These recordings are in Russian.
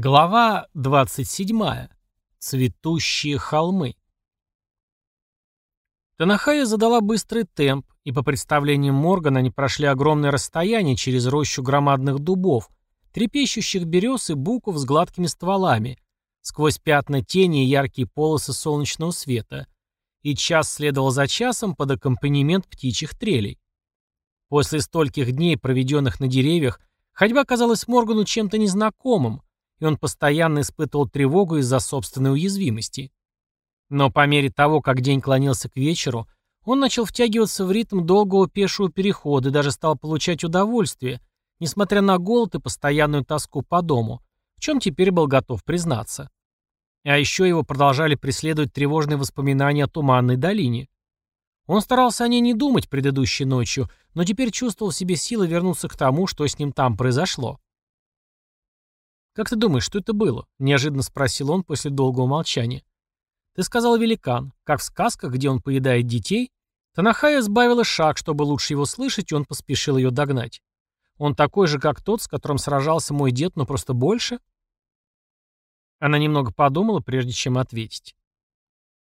Глава 27. Цветущие холмы. Танахая задала быстрый темп, и по представлениям Моргана они прошли огромное расстояние через рощу громадных дубов, трепещущих берез и буков с гладкими стволами, сквозь пятна тени и яркие полосы солнечного света. И час следовал за часом под аккомпанемент птичьих трелей. После стольких дней, проведенных на деревьях, ходьба казалась Моргану чем-то незнакомым, и он постоянно испытывал тревогу из-за собственной уязвимости. Но по мере того, как день клонился к вечеру, он начал втягиваться в ритм долгого пешего перехода и даже стал получать удовольствие, несмотря на голод и постоянную тоску по дому, в чем теперь был готов признаться. А еще его продолжали преследовать тревожные воспоминания о Туманной долине. Он старался о ней не думать предыдущей ночью, но теперь чувствовал в себе силы вернуться к тому, что с ним там произошло. «Как ты думаешь, что это было?» — неожиданно спросил он после долгого молчания. «Ты сказал великан. Как в сказках, где он поедает детей?» Танахая сбавила шаг, чтобы лучше его слышать, и он поспешил ее догнать. «Он такой же, как тот, с которым сражался мой дед, но просто больше?» Она немного подумала, прежде чем ответить.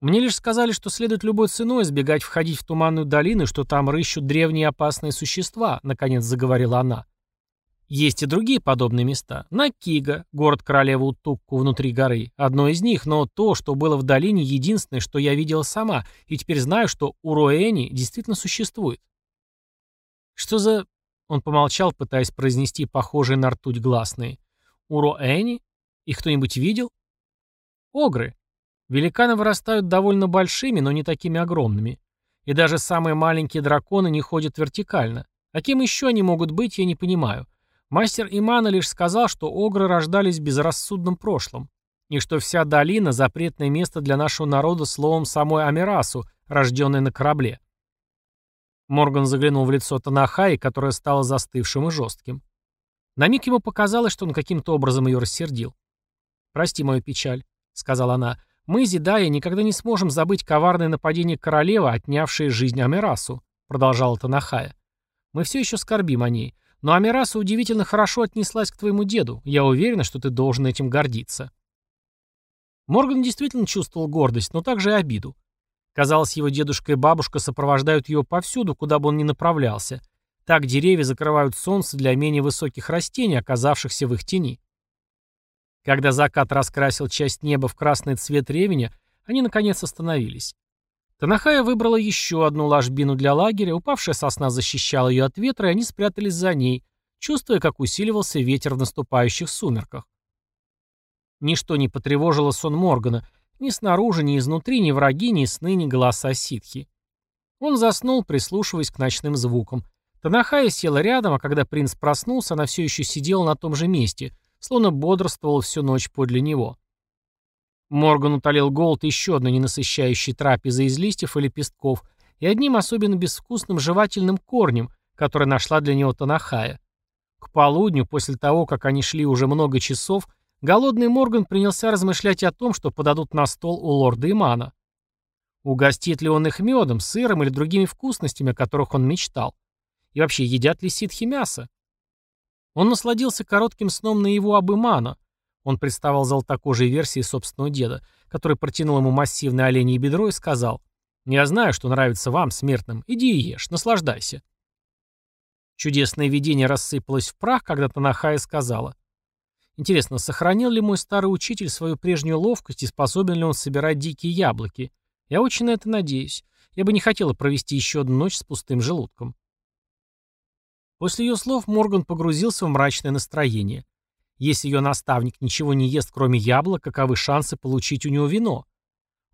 «Мне лишь сказали, что следует любой ценой избегать входить в туманную долину, что там рыщут древние опасные существа», — наконец заговорила она. Есть и другие подобные места. Накига, город королевы Утукку внутри горы, одно из них, но то, что было в долине, единственное, что я видела сама, и теперь знаю, что Уроэни действительно существует. Что за... Он помолчал, пытаясь произнести похожие на ртуть гласные. Уроэни? Их кто-нибудь видел? Огры. Великаны вырастают довольно большими, но не такими огромными. И даже самые маленькие драконы не ходят вертикально. А кем еще они могут быть, я не понимаю. Мастер Имана лишь сказал, что огры рождались в безрассудном прошлом, и что вся долина — запретное место для нашего народа словом самой Амирасу, рожденной на корабле. Морган заглянул в лицо Танахаи, которое стало застывшим и жестким. На миг ему показалось, что он каким-то образом ее рассердил. «Прости мою печаль», — сказала она. «Мы, Зидая, никогда не сможем забыть коварное нападение королевы, отнявшее жизнь Амирасу», — продолжала Танахая. «Мы все еще скорбим о ней. Но Амираса удивительно хорошо отнеслась к твоему деду. Я уверена, что ты должен этим гордиться. Морган действительно чувствовал гордость, но также и обиду. Казалось, его дедушка и бабушка сопровождают его повсюду, куда бы он ни направлялся. Так деревья закрывают солнце для менее высоких растений, оказавшихся в их тени. Когда закат раскрасил часть неба в красный цвет ревеня, они наконец остановились. Танахая выбрала еще одну ложбину для лагеря, упавшая сосна защищала ее от ветра, и они спрятались за ней, чувствуя, как усиливался ветер в наступающих сумерках. Ничто не потревожило сон Моргана, ни снаружи, ни изнутри, ни враги, ни сны, ни голоса ситхи. Он заснул, прислушиваясь к ночным звукам. Танахая села рядом, а когда принц проснулся, она все еще сидела на том же месте, словно бодрствовала всю ночь подле него. Морган утолил голод еще одной ненасыщающей трапезой из листьев и лепестков и одним особенно безвкусным жевательным корнем, который нашла для него Танахая. К полудню, после того, как они шли уже много часов, голодный Морган принялся размышлять о том, что подадут на стол у лорда Имана. Угостит ли он их медом, сыром или другими вкусностями, о которых он мечтал? И вообще, едят ли ситхи мясо? Он насладился коротким сном на его об Имана, он представал золотокожей версией собственного деда, который протянул ему массивное оленье бедро и сказал «Я знаю, что нравится вам, смертным. Иди и ешь, наслаждайся». Чудесное видение рассыпалось в прах, когда Танахая сказала «Интересно, сохранил ли мой старый учитель свою прежнюю ловкость и способен ли он собирать дикие яблоки? Я очень на это надеюсь. Я бы не хотела провести еще одну ночь с пустым желудком». После ее слов Морган погрузился в мрачное настроение. Если ее наставник ничего не ест, кроме яблок, каковы шансы получить у него вино?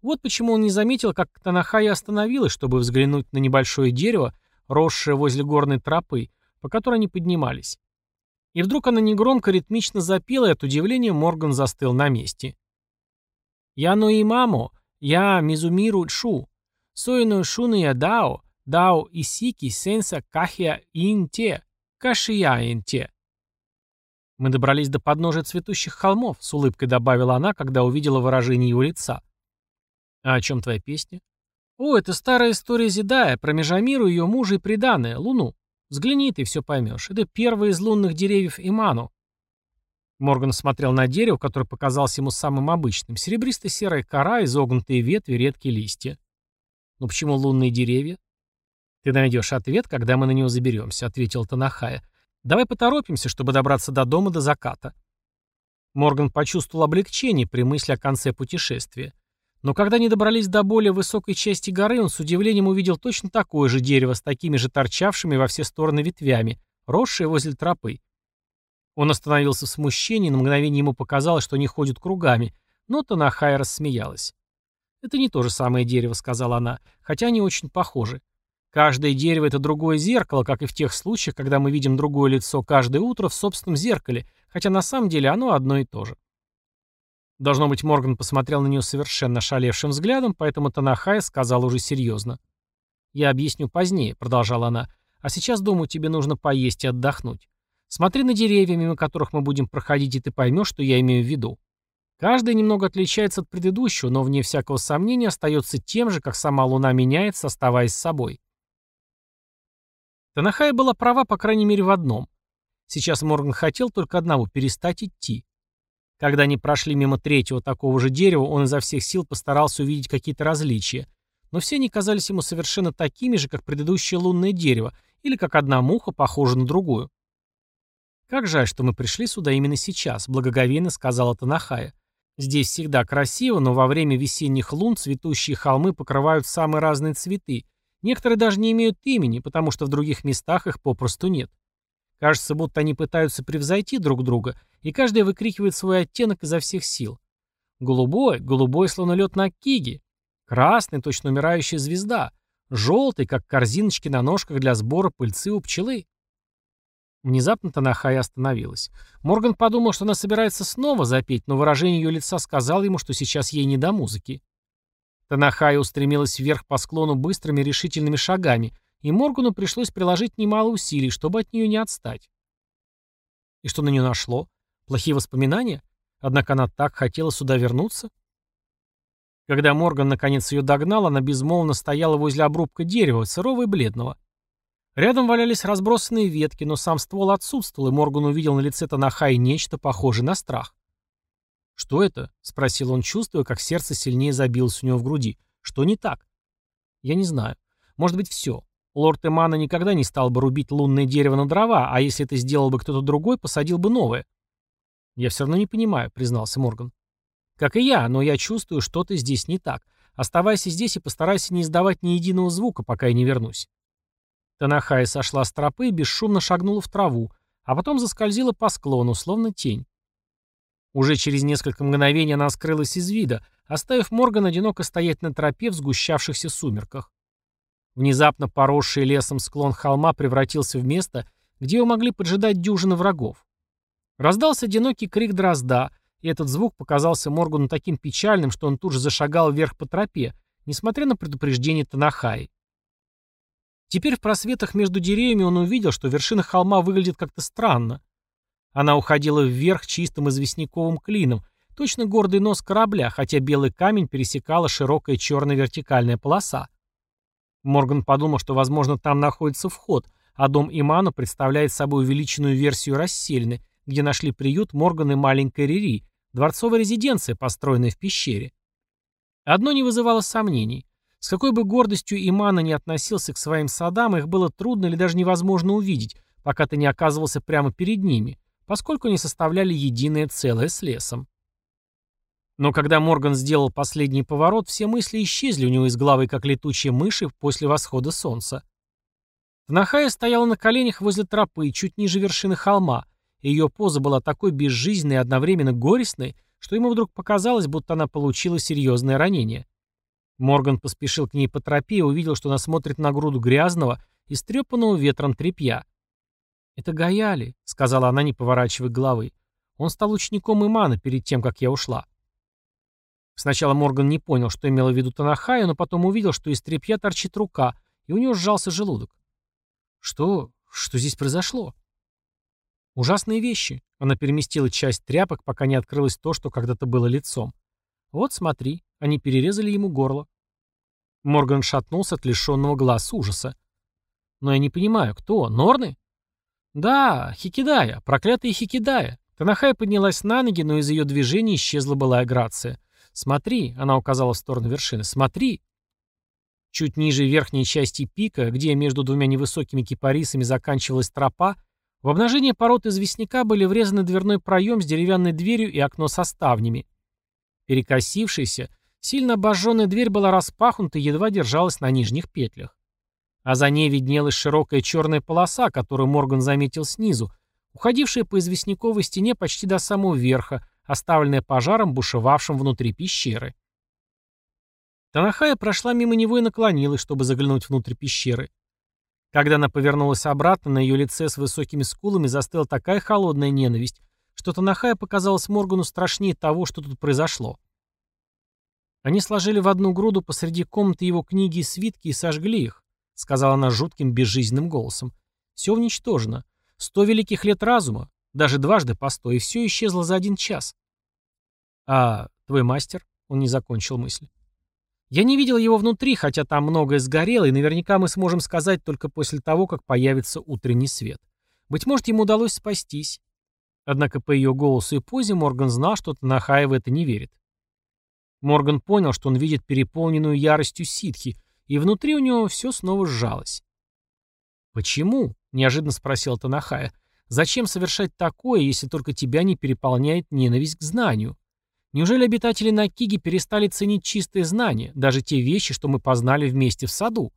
Вот почему он не заметил, как Танахая остановилась, чтобы взглянуть на небольшое дерево, росшее возле горной тропы, по которой они поднимались. И вдруг она негромко ритмично запела, и от удивления Морган застыл на месте. «Я и мамо, я Мизумиру Шу, Соину Шуну я Дао, Дао Исики Сенса Кахия Инте, Кашия Инте». «Мы добрались до подножия цветущих холмов», — с улыбкой добавила она, когда увидела выражение его лица. «А о чем твоя песня?» «О, это старая история Зидая, про Межамиру, ее мужа и приданное, Луну. Взгляни, ты все поймешь. Это первый из лунных деревьев Иману». Морган смотрел на дерево, которое показалось ему самым обычным. Серебристо-серая кора, изогнутые ветви, редкие листья. «Но почему лунные деревья?» «Ты найдешь ответ, когда мы на него заберемся», — ответил Танахая. «Давай поторопимся, чтобы добраться до дома до заката». Морган почувствовал облегчение при мысли о конце путешествия. Но когда они добрались до более высокой части горы, он с удивлением увидел точно такое же дерево с такими же торчавшими во все стороны ветвями, росшее возле тропы. Он остановился в смущении, на мгновение ему показалось, что они ходят кругами, но Танахай рассмеялась. «Это не то же самое дерево», — сказала она, — «хотя они очень похожи. Каждое дерево — это другое зеркало, как и в тех случаях, когда мы видим другое лицо каждое утро в собственном зеркале, хотя на самом деле оно одно и то же». Должно быть, Морган посмотрел на нее совершенно шалевшим взглядом, поэтому Танахай сказал уже серьезно. «Я объясню позднее», — продолжала она, — «а сейчас, думаю, тебе нужно поесть и отдохнуть. Смотри на деревья, мимо которых мы будем проходить, и ты поймешь, что я имею в виду. Каждый немного отличается от предыдущего, но вне всякого сомнения остается тем же, как сама Луна меняется, оставаясь собой. Танахая была права, по крайней мере, в одном. Сейчас Морган хотел только одного — перестать идти. Когда они прошли мимо третьего такого же дерева, он изо всех сил постарался увидеть какие-то различия. Но все они казались ему совершенно такими же, как предыдущее лунное дерево, или как одна муха похожа на другую. «Как жаль, что мы пришли сюда именно сейчас», — благоговейно сказала Танахая. «Здесь всегда красиво, но во время весенних лун цветущие холмы покрывают самые разные цветы. Некоторые даже не имеют имени, потому что в других местах их попросту нет. Кажется, будто они пытаются превзойти друг друга, и каждый выкрикивает свой оттенок изо всех сил. Голубой, голубой, словно лед на киге. Красный, точно умирающая звезда. Желтый, как корзиночки на ножках для сбора пыльцы у пчелы. Внезапно Танахая остановилась. Морган подумал, что она собирается снова запеть, но выражение ее лица сказало ему, что сейчас ей не до музыки. Танахая устремилась вверх по склону быстрыми решительными шагами, и Моргану пришлось приложить немало усилий, чтобы от нее не отстать. И что на нее нашло? Плохие воспоминания? Однако она так хотела сюда вернуться? Когда Морган наконец ее догнал, она безмолвно стояла возле обрубка дерева, сырого и бледного. Рядом валялись разбросанные ветки, но сам ствол отсутствовал, и Морган увидел на лице Танахай нечто похожее на страх. «Что это?» — спросил он, чувствуя, как сердце сильнее забилось у него в груди. «Что не так?» «Я не знаю. Может быть, все. Лорд Эмана никогда не стал бы рубить лунное дерево на дрова, а если это сделал бы кто-то другой, посадил бы новое». «Я все равно не понимаю», — признался Морган. «Как и я, но я чувствую, что-то здесь не так. Оставайся здесь и постарайся не издавать ни единого звука, пока я не вернусь». Танахай сошла с тропы и бесшумно шагнула в траву, а потом заскользила по склону, словно тень. Уже через несколько мгновений она скрылась из вида, оставив Морган одиноко стоять на тропе в сгущавшихся сумерках. Внезапно поросший лесом склон холма превратился в место, где его могли поджидать дюжины врагов. Раздался одинокий крик дрозда, и этот звук показался Моргану таким печальным, что он тут же зашагал вверх по тропе, несмотря на предупреждение Танахаи. Теперь в просветах между деревьями он увидел, что вершина холма выглядит как-то странно. Она уходила вверх чистым известняковым клином, точно гордый нос корабля, хотя белый камень пересекала широкая черная вертикальная полоса. Морган подумал, что, возможно, там находится вход, а дом Иману представляет собой увеличенную версию расселены, где нашли приют Морган и маленькая Рири, дворцовая резиденция, построенная в пещере. Одно не вызывало сомнений. С какой бы гордостью Имана не относился к своим садам, их было трудно или даже невозможно увидеть, пока ты не оказывался прямо перед ними, поскольку они составляли единое целое с лесом. Но когда Морган сделал последний поворот, все мысли исчезли у него из головы, как летучие мыши после восхода солнца. Танахая стояла на коленях возле тропы, чуть ниже вершины холма, и ее поза была такой безжизненной и одновременно горестной, что ему вдруг показалось, будто она получила серьезное ранение. Морган поспешил к ней по тропе и увидел, что она смотрит на груду грязного, истрепанного ветром тряпья. «Это Гаяли», — сказала она, не поворачивая головы. «Он стал учеником Имана перед тем, как я ушла». Сначала Морган не понял, что имела в виду Танахая, но потом увидел, что из тряпья торчит рука, и у него сжался желудок. «Что? Что здесь произошло?» «Ужасные вещи». Она переместила часть тряпок, пока не открылось то, что когда-то было лицом. «Вот смотри, они перерезали ему горло». Морган шатнулся от лишенного глаз ужаса. «Но я не понимаю, кто? Норны?» «Да, Хикидая, проклятые Хикидая. Танахай поднялась на ноги, но из ее движений исчезла былая грация. «Смотри», — она указала в сторону вершины, — «смотри». Чуть ниже верхней части пика, где между двумя невысокими кипарисами заканчивалась тропа, в обнажение пород известняка были врезаны дверной проем с деревянной дверью и окно со ставнями. Перекосившаяся, сильно обожженная дверь была распахнута и едва держалась на нижних петлях. А за ней виднелась широкая черная полоса, которую Морган заметил снизу, уходившая по известняковой стене почти до самого верха, оставленная пожаром, бушевавшим внутри пещеры. Танахая прошла мимо него и наклонилась, чтобы заглянуть внутрь пещеры. Когда она повернулась обратно, на ее лице с высокими скулами застыла такая холодная ненависть, что Танахая показалась Моргану страшнее того, что тут произошло. Они сложили в одну груду посреди комнаты его книги и свитки и сожгли их, сказала она жутким безжизненным голосом. Все уничтожено. Сто великих лет разума, даже дважды постой, и все исчезло за один час. А твой мастер? Он не закончил мысль. Я не видел его внутри, хотя там многое сгорело, и наверняка мы сможем сказать только после того, как появится утренний свет. Быть может, ему удалось спастись. Однако по ее голосу и позе Морган знал, что Танахая в это не верит. Морган понял, что он видит переполненную яростью ситхи, и внутри у него все снова сжалось. «Почему?» — неожиданно спросил Танахая. «Зачем совершать такое, если только тебя не переполняет ненависть к знанию? Неужели обитатели Накиги перестали ценить чистые знания, даже те вещи, что мы познали вместе в саду?»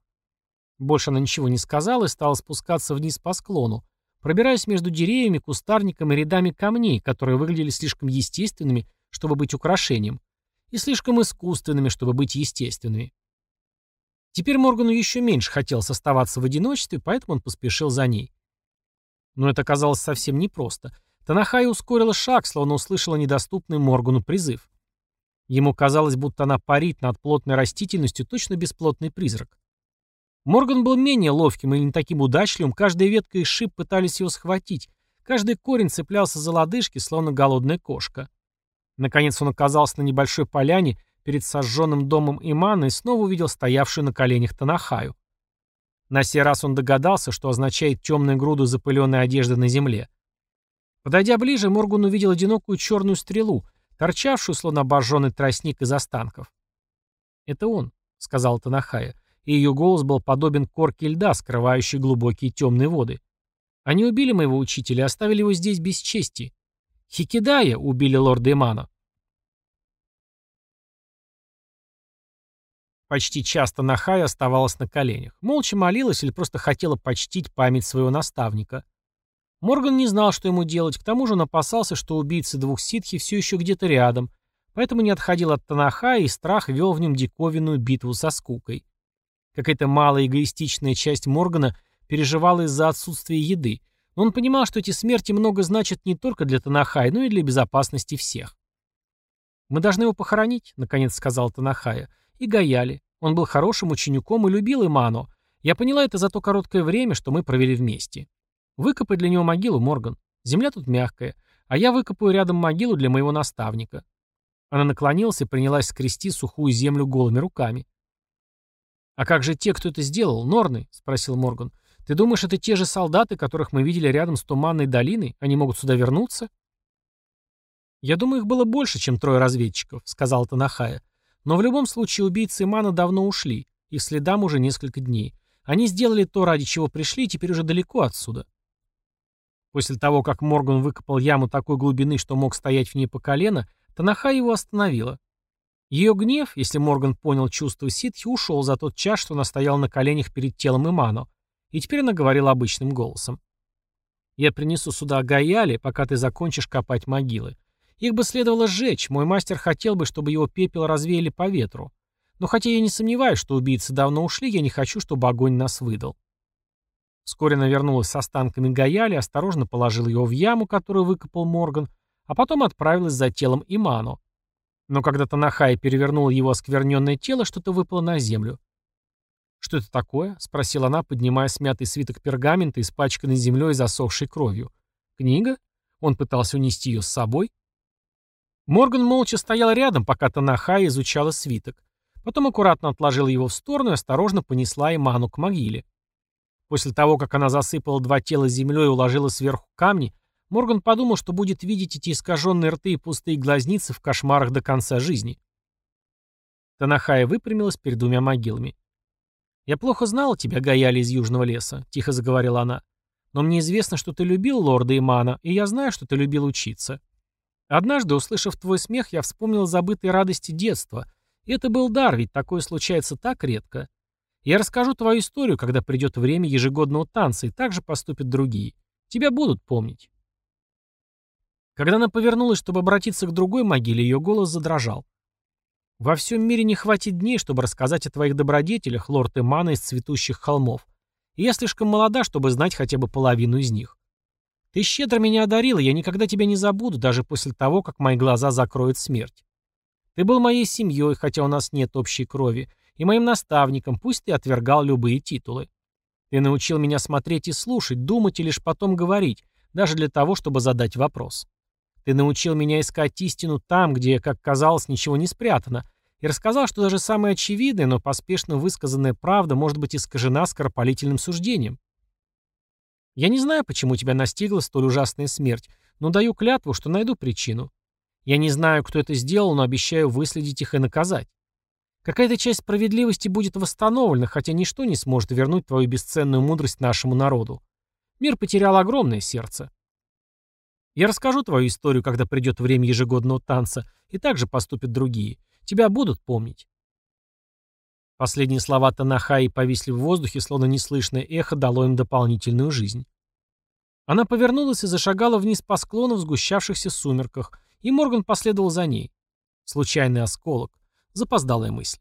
Больше она ничего не сказала и стала спускаться вниз по склону, пробираясь между деревьями, кустарником и рядами камней, которые выглядели слишком естественными, чтобы быть украшением, и слишком искусственными, чтобы быть естественными. Теперь Моргану еще меньше хотелось оставаться в одиночестве, поэтому он поспешил за ней. Но это оказалось совсем непросто. Танахай ускорила шаг, словно услышала недоступный Моргану призыв. Ему казалось, будто она парит над плотной растительностью, точно бесплотный призрак. Морган был менее ловким и не таким удачливым, каждая ветка и шип пытались его схватить, каждый корень цеплялся за лодыжки, словно голодная кошка. Наконец он оказался на небольшой поляне перед сожженным домом Имана и снова увидел стоявшую на коленях Танахаю. На сей раз он догадался, что означает темную груду запыленной одежды на земле. Подойдя ближе, Морган увидел одинокую черную стрелу, торчавшую, словно обожженный тростник из останков. «Это он», — сказал Танахая, и ее голос был подобен корке льда, скрывающей глубокие темные воды. «Они убили моего учителя и оставили его здесь без чести. Хикидая убили лорда Имана. Почти часто Нахай оставалась на коленях. Молча молилась или просто хотела почтить память своего наставника. Морган не знал, что ему делать, к тому же он опасался, что убийцы двух ситхи все еще где-то рядом, поэтому не отходил от Танахая и страх вел в нем диковинную битву со скукой. Какая-то малая эгоистичная часть Моргана переживала из-за отсутствия еды, но он понимал, что эти смерти много значат не только для Танахая, но и для безопасности всех. «Мы должны его похоронить», — наконец сказал Танахая и Гаяли. Он был хорошим учеником и любил Имано. Я поняла это за то короткое время, что мы провели вместе. Выкопай для него могилу, Морган. Земля тут мягкая, а я выкопаю рядом могилу для моего наставника. Она наклонилась и принялась скрести сухую землю голыми руками. «А как же те, кто это сделал, Норны?» — спросил Морган. «Ты думаешь, это те же солдаты, которых мы видели рядом с Туманной долиной? Они могут сюда вернуться?» «Я думаю, их было больше, чем трое разведчиков», — сказал Танахая. Но в любом случае убийцы Имана давно ушли, и следам уже несколько дней. Они сделали то, ради чего пришли, и теперь уже далеко отсюда. После того, как Морган выкопал яму такой глубины, что мог стоять в ней по колено, Танаха его остановила. Ее гнев, если Морган понял чувство ситхи, ушел за тот час, что она стояла на коленях перед телом Имано, и теперь она говорила обычным голосом. «Я принесу сюда Гаяли, пока ты закончишь копать могилы. Их бы следовало сжечь, мой мастер хотел бы, чтобы его пепел развеяли по ветру. Но хотя я не сомневаюсь, что убийцы давно ушли, я не хочу, чтобы огонь нас выдал. Вскоре она вернулась с останками Гаяли, осторожно положила его в яму, которую выкопал Морган, а потом отправилась за телом Иману. Но когда Танахай перевернула его оскверненное тело, что-то выпало на землю. «Что это такое?» — спросила она, поднимая смятый свиток пергамента, испачканный землей и засохшей кровью. «Книга? Он пытался унести ее с собой?» Морган молча стоял рядом, пока Танахай изучала свиток. Потом аккуратно отложила его в сторону и осторожно понесла Иману к могиле. После того, как она засыпала два тела землей и уложила сверху камни, Морган подумал, что будет видеть эти искаженные рты и пустые глазницы в кошмарах до конца жизни. Танахая выпрямилась перед двумя могилами. «Я плохо знала тебя, Гаяли из Южного леса», — тихо заговорила она. «Но мне известно, что ты любил лорда Имана, и я знаю, что ты любил учиться. Однажды, услышав твой смех, я вспомнил забытые радости детства. И это был дар, ведь такое случается так редко. Я расскажу твою историю, когда придет время ежегодного танца, и так же поступят другие. Тебя будут помнить». Когда она повернулась, чтобы обратиться к другой могиле, ее голос задрожал. «Во всем мире не хватит дней, чтобы рассказать о твоих добродетелях, лорд Эмана из цветущих холмов. И я слишком молода, чтобы знать хотя бы половину из них. Ты щедро меня одарила, я никогда тебя не забуду, даже после того, как мои глаза закроет смерть. Ты был моей семьей, хотя у нас нет общей крови, и моим наставником, пусть ты отвергал любые титулы. Ты научил меня смотреть и слушать, думать и лишь потом говорить, даже для того, чтобы задать вопрос. Ты научил меня искать истину там, где, как казалось, ничего не спрятано, и рассказал, что даже самая очевидная, но поспешно высказанная правда может быть искажена скоропалительным суждением. Я не знаю, почему тебя настигла столь ужасная смерть, но даю клятву, что найду причину. Я не знаю, кто это сделал, но обещаю выследить их и наказать. Какая-то часть справедливости будет восстановлена, хотя ничто не сможет вернуть твою бесценную мудрость нашему народу. Мир потерял огромное сердце. Я расскажу твою историю, когда придет время ежегодного танца, и также поступят другие. Тебя будут помнить. Последние слова Танахаи повисли в воздухе, словно неслышное эхо дало им дополнительную жизнь. Она повернулась и зашагала вниз по склону в сгущавшихся сумерках, и Морган последовал за ней. Случайный осколок. Запоздалая мысль.